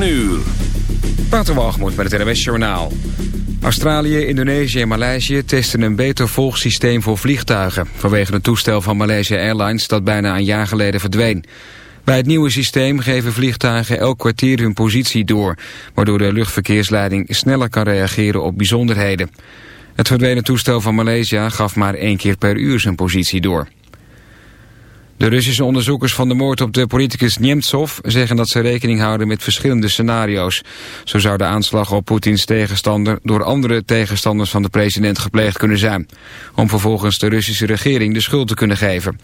7 uur. met het NWS Journaal. Australië, Indonesië en Maleisië testen een beter volgsysteem voor vliegtuigen... vanwege het toestel van Malaysia Airlines dat bijna een jaar geleden verdween. Bij het nieuwe systeem geven vliegtuigen elk kwartier hun positie door... waardoor de luchtverkeersleiding sneller kan reageren op bijzonderheden. Het verdwenen toestel van Maleisië gaf maar één keer per uur zijn positie door. De Russische onderzoekers van de moord op de politicus Nemtsov zeggen dat ze rekening houden met verschillende scenario's. Zo zou de aanslag op Poetins tegenstander door andere tegenstanders van de president gepleegd kunnen zijn. Om vervolgens de Russische regering de schuld te kunnen geven.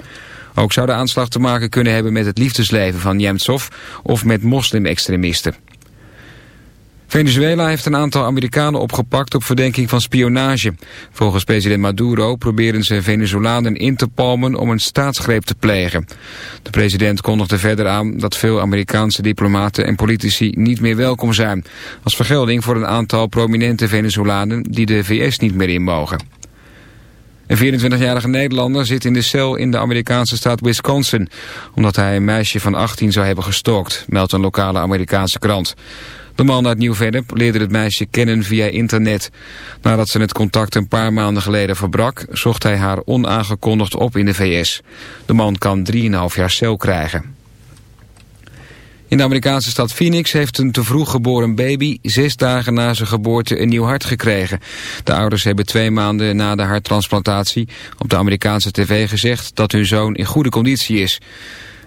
Ook zou de aanslag te maken kunnen hebben met het liefdesleven van Nemtsov of met moslimextremisten. Venezuela heeft een aantal Amerikanen opgepakt op verdenking van spionage. Volgens president Maduro proberen ze Venezolanen in te palmen om een staatsgreep te plegen. De president kondigde verder aan dat veel Amerikaanse diplomaten en politici niet meer welkom zijn. Als vergelding voor een aantal prominente Venezolanen die de VS niet meer in mogen. Een 24-jarige Nederlander zit in de cel in de Amerikaanse staat Wisconsin... omdat hij een meisje van 18 zou hebben gestokt, meldt een lokale Amerikaanse krant. De man uit Nieuw-Vennep leerde het meisje kennen via internet. Nadat ze het contact een paar maanden geleden verbrak... zocht hij haar onaangekondigd op in de VS. De man kan 3,5 jaar cel krijgen. In de Amerikaanse stad Phoenix heeft een te vroeg geboren baby... zes dagen na zijn geboorte een nieuw hart gekregen. De ouders hebben twee maanden na de harttransplantatie... op de Amerikaanse tv gezegd dat hun zoon in goede conditie is.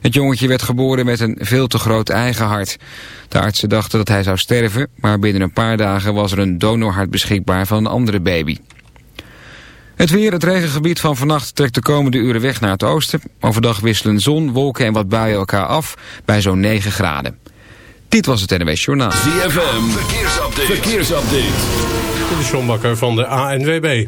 Het jongetje werd geboren met een veel te groot eigen hart. De artsen dachten dat hij zou sterven, maar binnen een paar dagen was er een donorhart beschikbaar van een andere baby. Het weer, het regengebied van vannacht trekt de komende uren weg naar het oosten. Overdag wisselen zon, wolken en wat buien elkaar af bij zo'n 9 graden. Dit was het NWS Journaal. ZFM, verkeersupdate. verkeersupdate. De Sjombakker van de ANWB.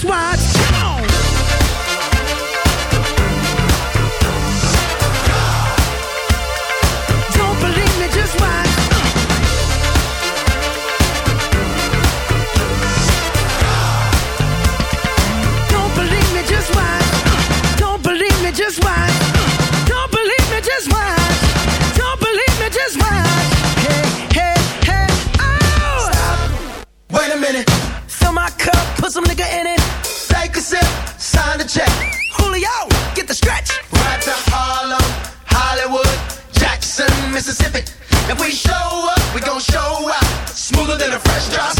just watch. Don't believe me, just watch. Don't believe me, just watch. Don't believe me, just watch. Don't believe me, just watch. Don't believe me, just watch. Hey, hey, hey, oh! Wait a minute. Fill my cup, put some nigga sip, sign the check. Julio, get the stretch. Right to Harlem, Hollywood, Jackson, Mississippi. If we show up, we gon' show out. Smoother than a fresh drop.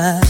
side.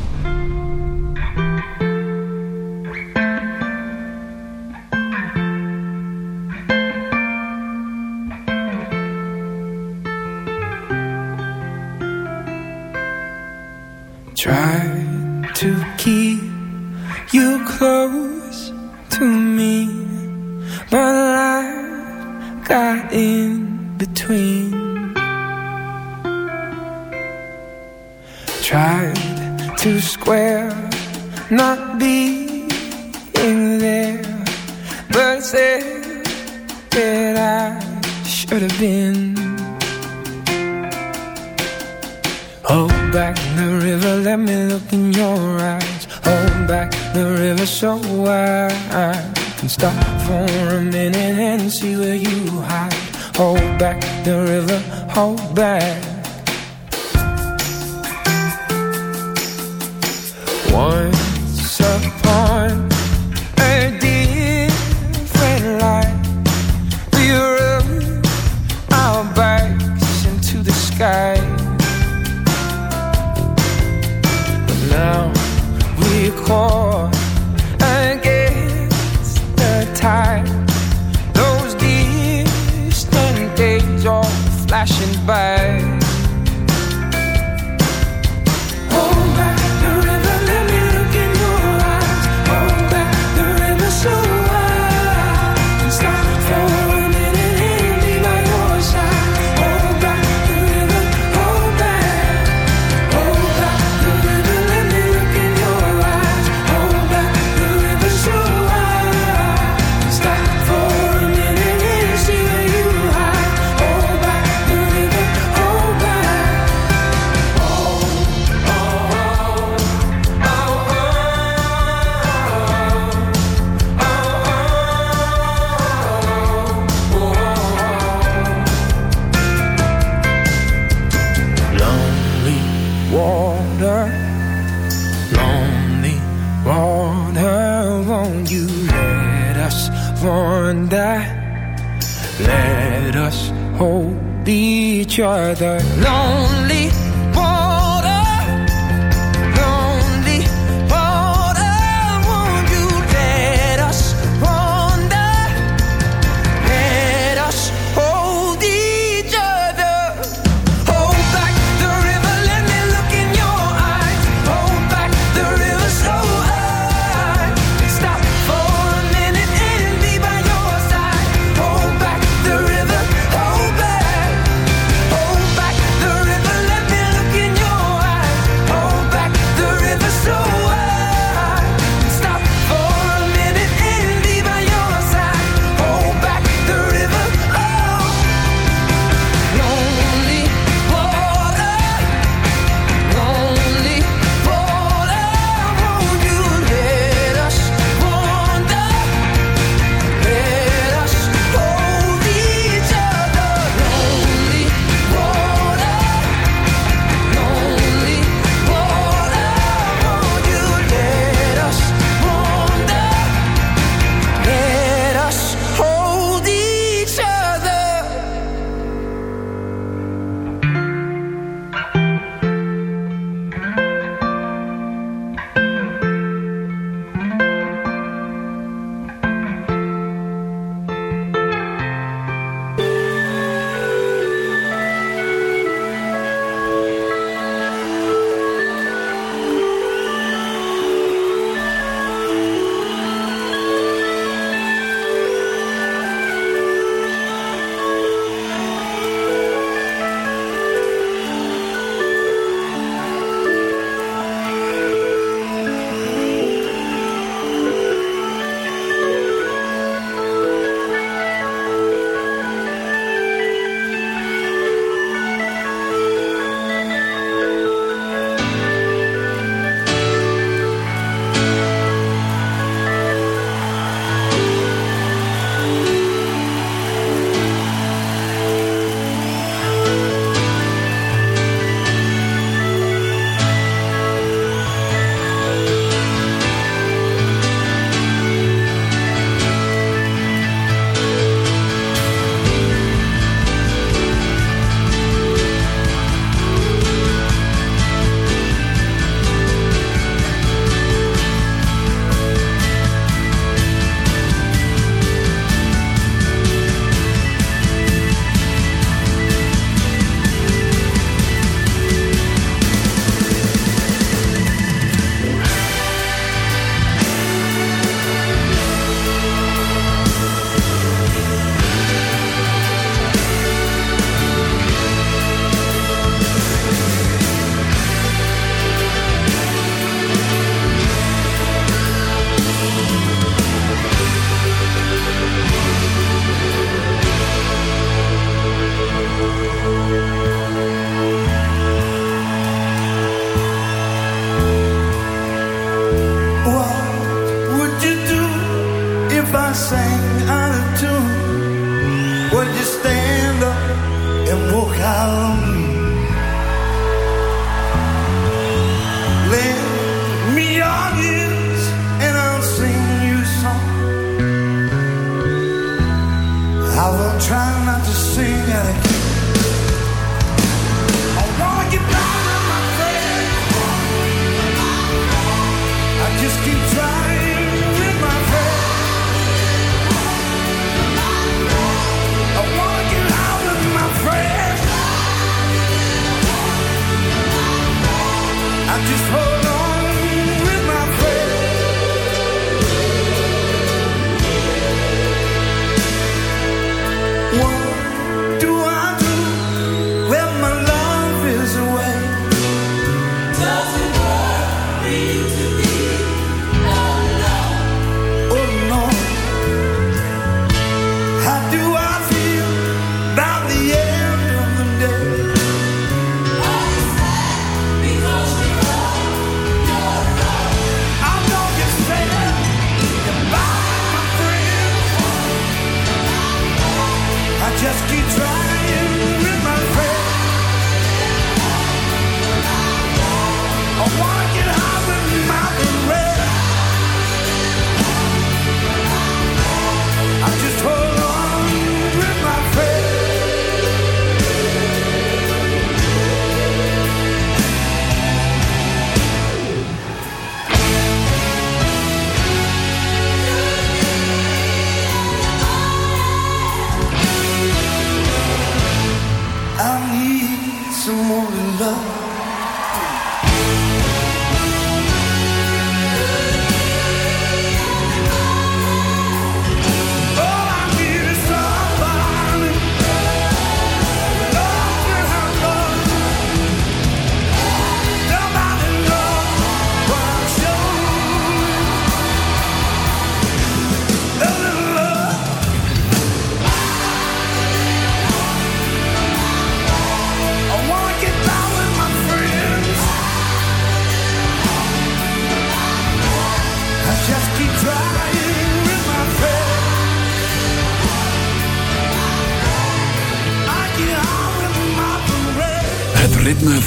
flashing by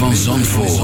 van Zandvoort.